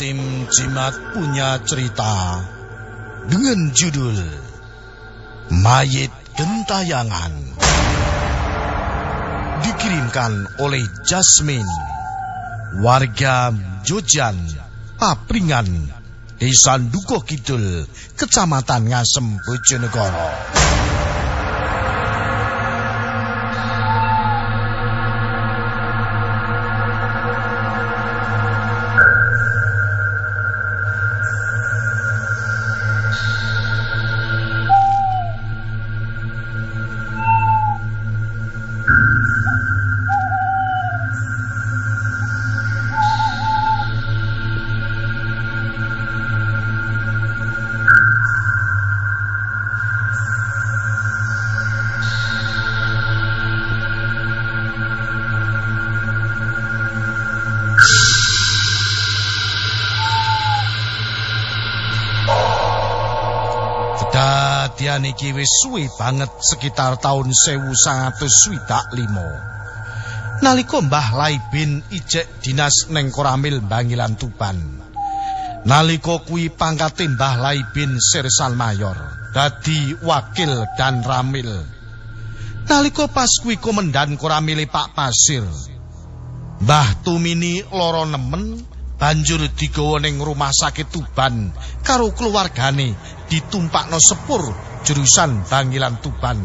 tim Jimat punya cerita dengan judul Mayit Gentayangan. Dikirimkan oleh Jasmine, warga Jojan, Papringan, Desa Duko Kidul, Kecamatan Ngasem, Bojonegoro. Kedadian iki wis suwe banget sekitar tahun 1925. Nalika Mbah Laibin ijek dinas neng Koramil Bangilan Tuban. Nalika kuwi pangkate Mbah Laibin Sirsan Mayor, dadi wakil dan Ramil. Nalika pas kuwi komandan Koramil Pak Pasir. Mbah Tumini loro nemen banjur digawa ning rumah sakit Tuban karo keluargane ditumpakno sepur jurusan Bangilan Tuban.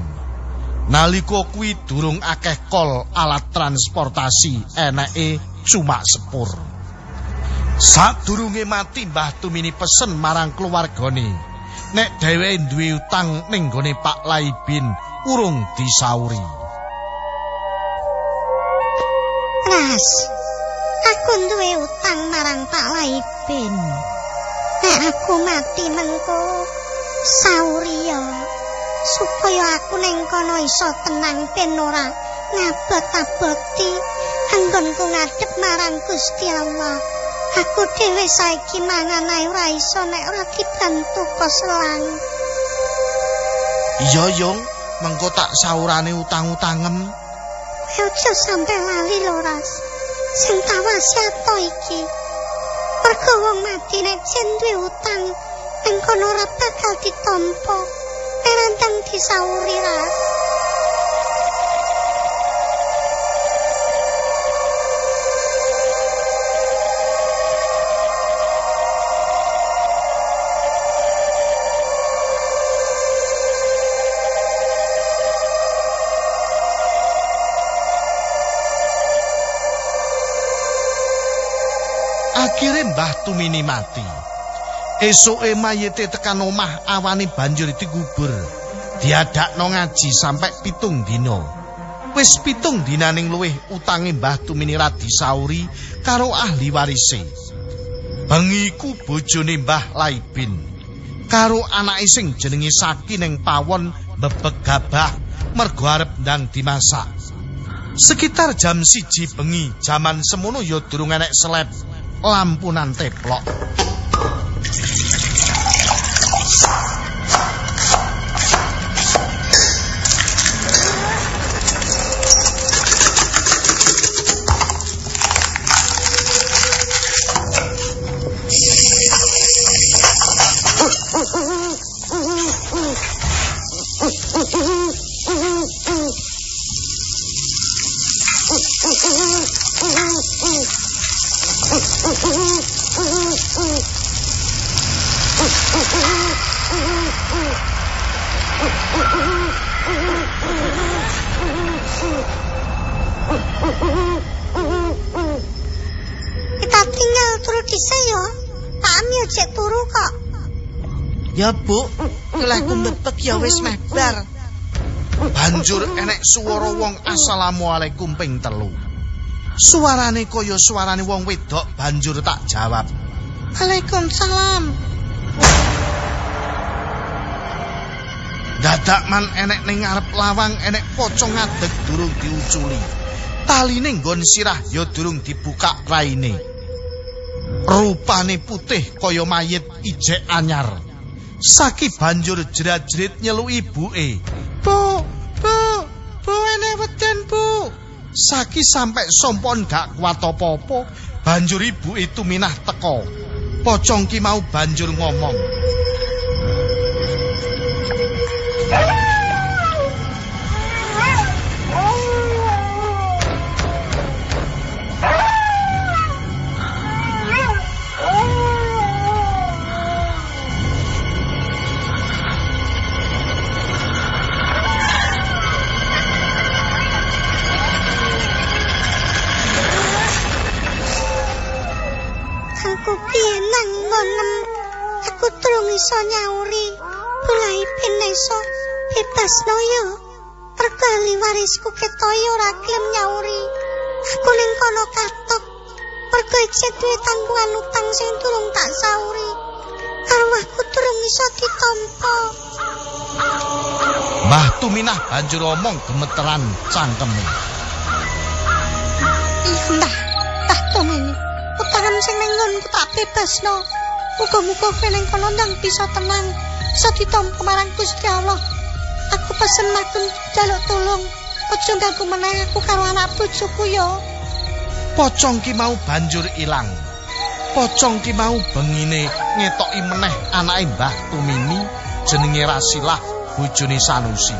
Nalika kuwi durung akeh kol alat transportasi eneke cuma sepur. Sadurunge mati Mbah Tumini pesen marang keluargane nek dheweke duwe utang ning gone Pak Laibin urung disauri. Ras, aku duwe utang marang Pak Laibin. Nek aku mati mengko sauri ya supaya aku ning kono iso tenang ben ora ngabot-aboti anggonku ngadep marang Gusti Allah. Aku dhewe saiki mangan ae ora iso nek ora dibantu koselang. Iya, Yung, mengko tak saurane utang-utangem. Aja sampe lali lho, Ras. Sing tak wasiato iki. Mergo wong mati nek jen duwe utang, ning kono ora bakal ditampa. Perantang disauri, Ras. Akhire Mbah Tumini mati. Esuke mayite tekan omah awane banjur digubur. Diadakno ngaji sampai pitung dina. Wis pitung dinaning luwih utange Mbah Tumini ra disauri karo ahli warise. Bengiku bojone Mbah Laibin karo anake sing jenenge Saki ning pawon bebek gabah mergo arep ndang dimasak. Sekitar jam siji bengi, jaman semono ya durung enek seleb lampunan teplok. Kita tinggal turu dhisik ya. Pak Ami ojek turu kok. Ya bu, kelahku mepek ya wis mebar. Banjur enek swara wong assalamualaikum ping telu. Suarane kaya suarane wong wedok banjur tak jawab. Waalaikumsalam. Dadak man enek ning ngarep lawang enek pocong ngadeg durung diuculi. Taline nggon sirah ya durung dibuka raine. Rupane putih kaya mayit ijek anyar. Saki banjur jerat-jerit nyelu ibuke. Bu, bu, bu enek weden bu. Saki sampai sompon gak kuat apa-apa, banjur ibu itu minah teko. Pocong ki mau banjur ngomong. Ngonem? Aku durung iso nyauri. Bulai ben iso bebasno yo. Perkali warisku ketoyo ora gelem nyauri. Aku ning kono katok. Mergo isih duwe tanggungan utang sing durung tak sauri. Arwahku durung iso ditampa. Mbah Tuminah banjur omong gemeteran cangkeme. Iya mbah, tomene. Utangan sing ning nggonku tak bebasno. Muga-muga kowe ning kono ndang bisa tenang, bisa ditampa marang Gusti Allah. Aku pesen matun jaluk tulung. Aja ganggu meneh aku karo anak bojoku ya. Pocong ki mau banjur ilang. Pocong ki mau bengine ngetoki meneh anake Mbah Tumini jenenge Rasilah bojone Sanusi.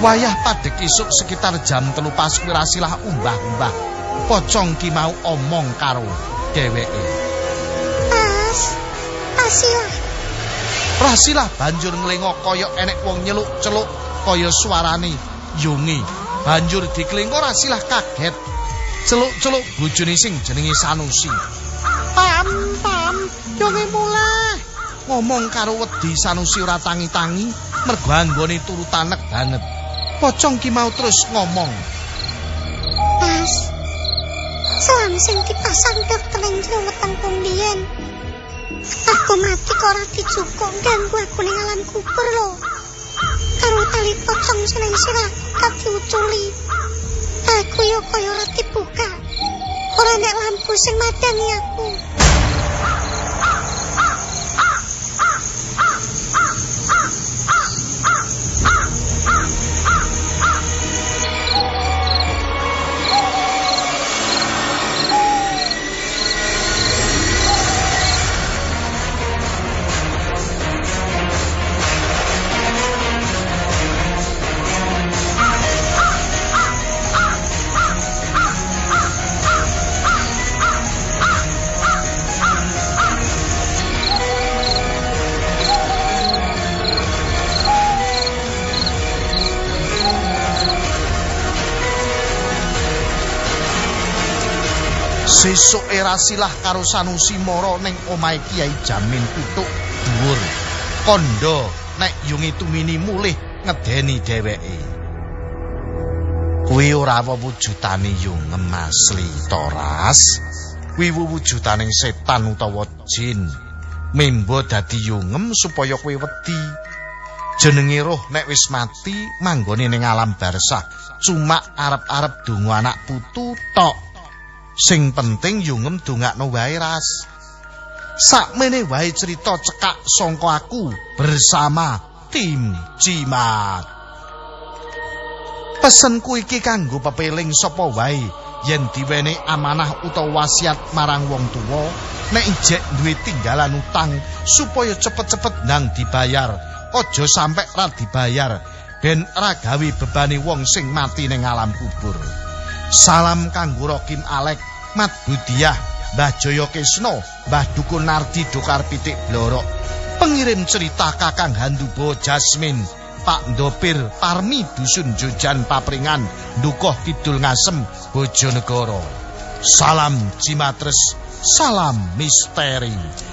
Wayah padhek isuk sekitar jam telu pas kuwi Rasilah umbah-umbah. Pocong ki mau omong karo dheweke. Mas, Asilah, Rasilah banjur nglengok kaya enek wong nyeluk-celuk kaya suarane yungi. Banjur diklengko Rasilah kaget. Celuk-celuk bojone sing jenenge Sanusi. Pam, pam, yungi mulai. Ngomong karo wedi Sanusi ora tangi-tangi, mergo anggone turu tanek banget. Pocong ki mau terus ngomong. Sing dipasang dokter ning jero wetengku mbiyen. Aku mati ora dicukuk ganggu aku ning alam kubur lho. Karo tali pocong sing ning sirah diuculi. Aku yo kaya ora dibuka. Ora nek lampu sing madani aku. Sesuk era silah karo Sanusi mara ning omahe Kiai Jamin Pituk dhuwur. Kondo nek yungi tumini mulih ngedeni dheweke. Kuwi ora wujudane yungem asli Toras. Kuwi wujudane setan utawa jin. Membo dadi yungem supaya kowe wedi. Jenenge roh nek wis mati manggone ning alam barzah. Cuma arep-arep donga anak putu tok. Sing penting yungem dongakno wae ras. Sakmene wae cerita cekak sangka aku bersama tim Cimat. Pesenku iki kanggo pepeling sapa wae yen diwene amanah utawa wasiat marang wong tuwa nek ijek duwe tinggalan utang supaya cepet-cepet nang dibayar aja sampe ra dibayar ben ra gawe bebani wong sing mati ning alam kubur salam kanggo Rokim Alek Mat Budiah Mbah Jaya Kesno Mbah Dukun Nardi Dokar Pitik Blorok. Pengirim cerita Kakang Handubo Jasmin Pak Ndopir Parmi Dusun Jojan Papringan Dukoh Kidul Ngasem Bojonegoro. Salam Cimatres Salam Misteri